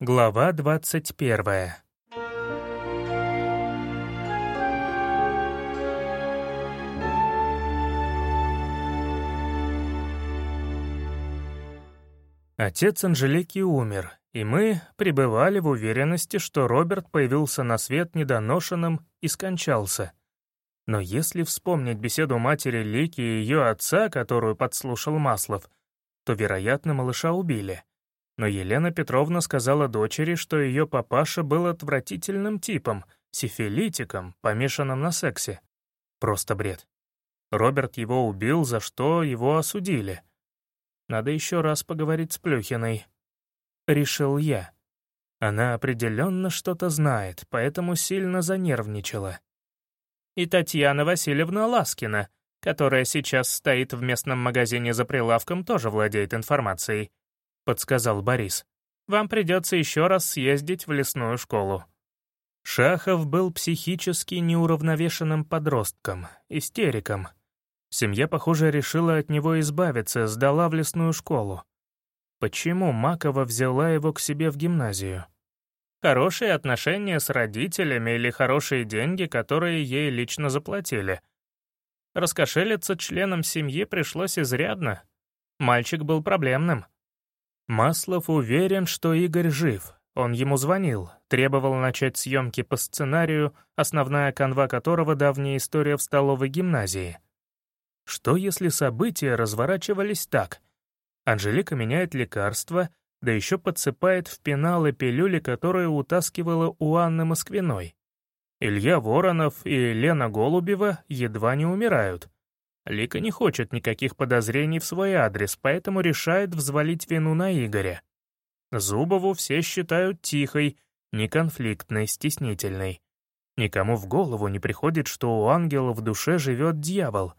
Глава двадцать первая. Отец Анжелики умер, и мы пребывали в уверенности, что Роберт появился на свет недоношенным и скончался. Но если вспомнить беседу матери Лики и ее отца, которую подслушал Маслов, то, вероятно, малыша убили но Елена Петровна сказала дочери, что ее папаша был отвратительным типом, сифилитиком, помешанным на сексе. Просто бред. Роберт его убил, за что его осудили. Надо еще раз поговорить с Плюхиной. Решил я. Она определенно что-то знает, поэтому сильно занервничала. И Татьяна Васильевна Ласкина, которая сейчас стоит в местном магазине за прилавком, тоже владеет информацией подсказал Борис. «Вам придется еще раз съездить в лесную школу». Шахов был психически неуравновешенным подростком, истериком. Семья, похоже, решила от него избавиться, сдала в лесную школу. Почему Макова взяла его к себе в гимназию? Хорошие отношения с родителями или хорошие деньги, которые ей лично заплатили. Раскошелиться членам семьи пришлось изрядно. Мальчик был проблемным. Маслов уверен, что Игорь жив. Он ему звонил, требовал начать съемки по сценарию, основная канва которого — давняя история в столовой гимназии. Что если события разворачивались так? Анжелика меняет лекарства, да еще подсыпает в пеналы пилюли, которые утаскивала у Анны Москвиной. Илья Воронов и Лена Голубева едва не умирают. Лика не хочет никаких подозрений в свой адрес, поэтому решает взвалить вину на Игоря. Зубову все считают тихой, неконфликтной, стеснительной. Никому в голову не приходит, что у ангела в душе живет дьявол.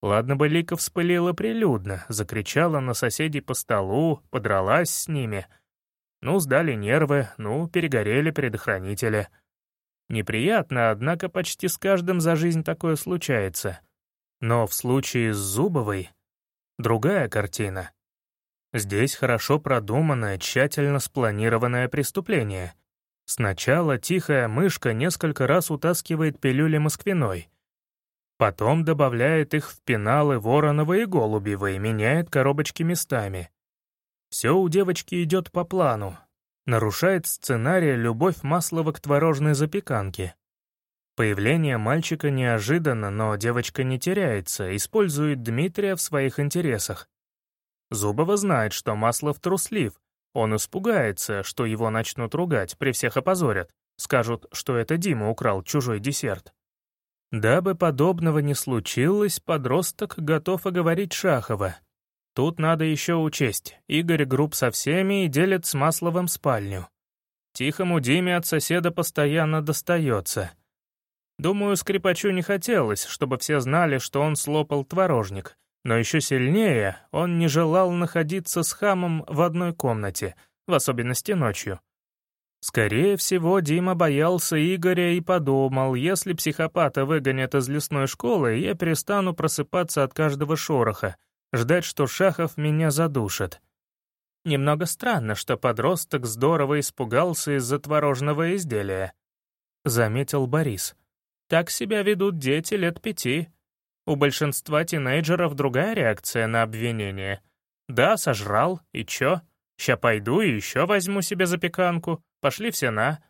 Ладно бы Лика вспылила прилюдно, закричала на соседей по столу, подралась с ними. Ну, сдали нервы, ну, перегорели предохранители. Неприятно, однако почти с каждым за жизнь такое случается — но в случае с Зубовой другая картина. Здесь хорошо продуманное, тщательно спланированное преступление. Сначала тихая мышка несколько раз утаскивает пилюли москвиной. Потом добавляет их в пеналы Воронова и Голубева и меняет коробочки местами. Все у девочки идет по плану. Нарушает сценарий любовь Маслова к творожной запеканке. Появление мальчика неожиданно, но девочка не теряется, использует Дмитрия в своих интересах. Зубова знает, что Маслов труслив. Он испугается, что его начнут ругать, при всех опозорят. Скажут, что это Дима украл чужой десерт. Дабы подобного не случилось, подросток готов оговорить Шахова. Тут надо еще учесть, Игорь груб со всеми и делит с Масловым спальню. Тихому Диме от соседа постоянно достается — Думаю, скрипачу не хотелось, чтобы все знали, что он слопал творожник, но еще сильнее он не желал находиться с хамом в одной комнате, в особенности ночью. Скорее всего, Дима боялся Игоря и подумал, если психопата выгонят из лесной школы, я перестану просыпаться от каждого шороха, ждать, что Шахов меня задушит. Немного странно, что подросток здорово испугался из-за творожного изделия, — заметил Борис. Так себя ведут дети лет пяти. У большинства тинейджеров другая реакция на обвинение. Да, сожрал, и чё? Ща пойду и еще возьму себе запеканку. Пошли все на.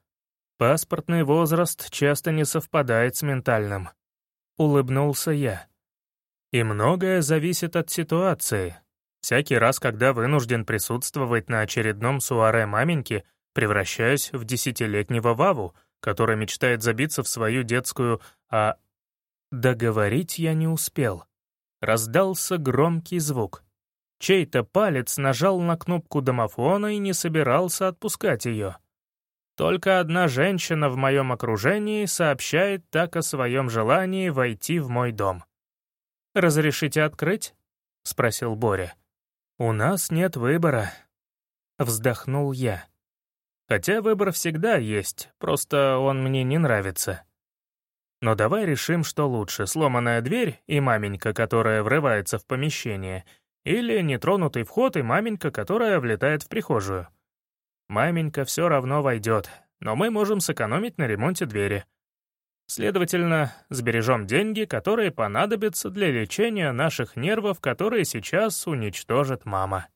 Паспортный возраст часто не совпадает с ментальным. Улыбнулся я. И многое зависит от ситуации. Всякий раз, когда вынужден присутствовать на очередном суаре маменьки, превращаюсь в десятилетнего Ваву — который мечтает забиться в свою детскую «а...» Договорить я не успел. Раздался громкий звук. Чей-то палец нажал на кнопку домофона и не собирался отпускать ее. Только одна женщина в моем окружении сообщает так о своем желании войти в мой дом. «Разрешите открыть?» — спросил Боря. «У нас нет выбора», — вздохнул я. Хотя выбор всегда есть, просто он мне не нравится. Но давай решим, что лучше, сломанная дверь и маменька, которая врывается в помещение, или нетронутый вход и маменька, которая влетает в прихожую. Маменька все равно войдет, но мы можем сэкономить на ремонте двери. Следовательно, сбережем деньги, которые понадобятся для лечения наших нервов, которые сейчас уничтожит мама.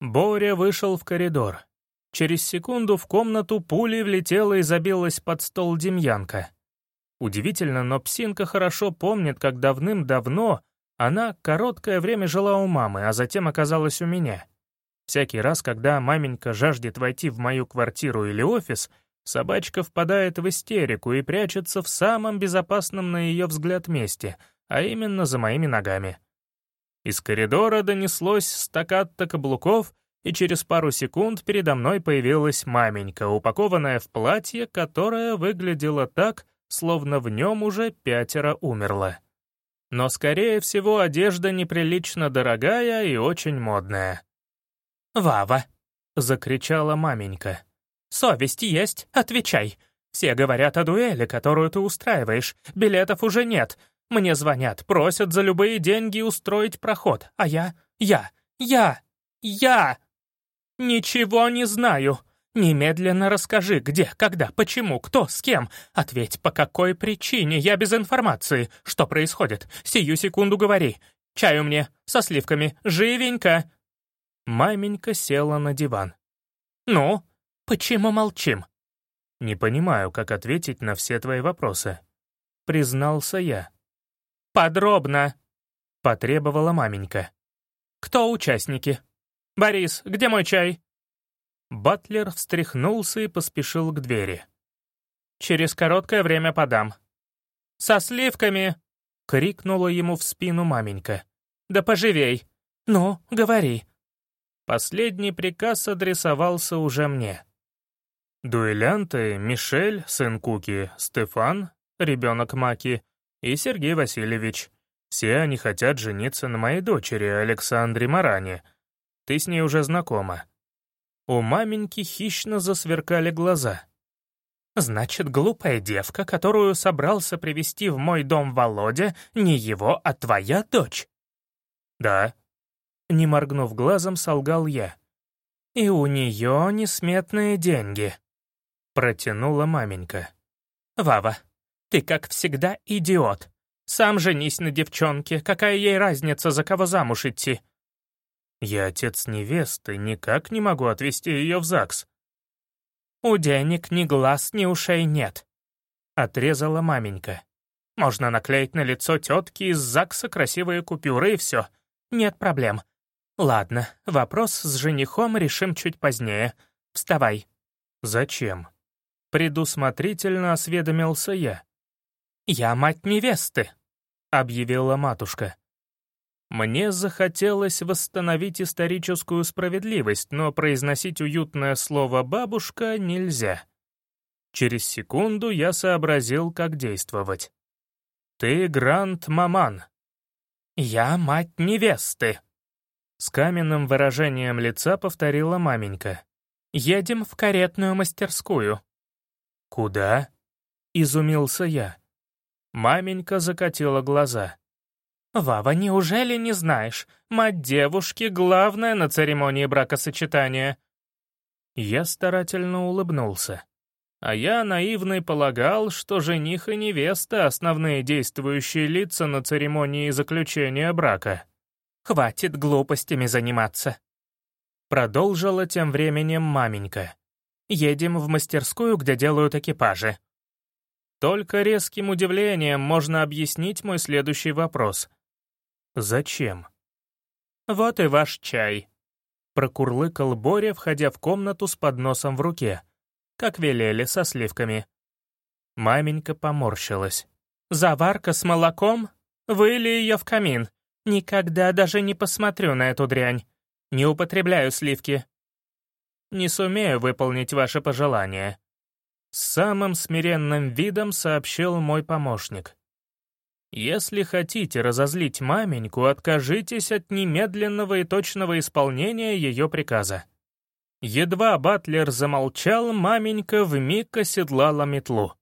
Боря вышел в коридор. Через секунду в комнату пулей влетела и забилась под стол Демьянка. Удивительно, но псинка хорошо помнит, как давным-давно она короткое время жила у мамы, а затем оказалась у меня. Всякий раз, когда маменька жаждет войти в мою квартиру или офис, собачка впадает в истерику и прячется в самом безопасном на ее взгляд месте, а именно за моими ногами. Из коридора донеслось стаккато каблуков, и через пару секунд передо мной появилась маменька, упакованная в платье, которое выглядело так, словно в нем уже пятеро умерло. Но, скорее всего, одежда неприлично дорогая и очень модная. «Вава!» — закричала маменька. «Совесть есть? Отвечай! Все говорят о дуэли, которую ты устраиваешь. Билетов уже нет. Мне звонят, просят за любые деньги устроить проход. А я... я... я... я... ничего не знаю!» «Немедленно расскажи, где, когда, почему, кто, с кем. Ответь, по какой причине, я без информации. Что происходит? Сию секунду говори. Чаю мне, со сливками, живенько!» Маменька села на диван. «Ну, почему молчим?» «Не понимаю, как ответить на все твои вопросы», — признался я. «Подробно», — потребовала маменька. «Кто участники? Борис, где мой чай?» Батлер встряхнулся и поспешил к двери. «Через короткое время подам». «Со сливками!» — крикнула ему в спину маменька. «Да поживей! Ну, говори!» Последний приказ адресовался уже мне. Дуэлянты Мишель, сын Куки, Стефан, ребенок Маки, и Сергей Васильевич. Все они хотят жениться на моей дочери, Александре Маране. Ты с ней уже знакома. У маменьки хищно засверкали глаза. «Значит, глупая девка, которую собрался привести в мой дом Володя, не его, а твоя дочь?» «Да». Не моргнув глазом, солгал я. «И у нее несметные деньги», — протянула маменька. «Вава, ты, как всегда, идиот. Сам женись на девчонке, какая ей разница, за кого замуж идти?» Я отец невесты, никак не могу отвезти ее в ЗАГС. «У денег ни глаз, ни ушей нет», — отрезала маменька. «Можно наклеить на лицо тетки из ЗАГСа красивые купюры и все. Нет проблем. Ладно, вопрос с женихом решим чуть позднее. Вставай». «Зачем?» Предусмотрительно осведомился я. «Я мать невесты», — объявила матушка. Мне захотелось восстановить историческую справедливость, но произносить уютное слово «бабушка» нельзя. Через секунду я сообразил, как действовать. «Ты Грант-маман». «Я мать невесты», — с каменным выражением лица повторила маменька. «Едем в каретную мастерскую». «Куда?» — изумился я. Маменька закатила глаза. «Вава, неужели не знаешь? Мать девушки — главная на церемонии бракосочетания». Я старательно улыбнулся. А я наивный полагал, что жених и невеста — основные действующие лица на церемонии заключения брака. «Хватит глупостями заниматься», — продолжила тем временем маменька. «Едем в мастерскую, где делают экипажи». Только резким удивлением можно объяснить мой следующий вопрос — «Зачем?» «Вот и ваш чай», — прокурлыкал Боря, входя в комнату с подносом в руке, как велели, со сливками. Маменька поморщилась. «Заварка с молоком? Выли ее в камин. Никогда даже не посмотрю на эту дрянь. Не употребляю сливки». «Не сумею выполнить ваше пожелание», — самым смиренным видом сообщил мой помощник. Если хотите разозлить маменьку, откажитесь от немедленного и точного исполнения ее приказа. Едва Батлер замолчал, маменька вмиг оседлала метлу.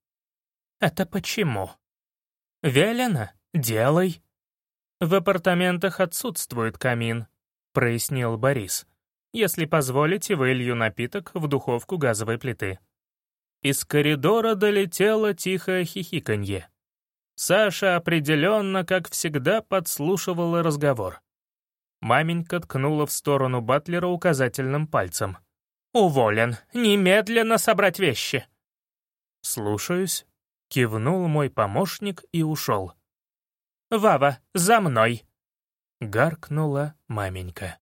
«Это почему?» «Велено? Делай». «В апартаментах отсутствует камин», — прояснил Борис. Если позволите, вылью напиток в духовку газовой плиты». Из коридора долетело тихое хихиканье. Саша определенно, как всегда, подслушивала разговор. Маменька ткнула в сторону Батлера указательным пальцем. «Уволен. Немедленно собрать вещи». «Слушаюсь», — кивнул мой помощник и ушел. «Вава, за мной!» — гаркнула маменька.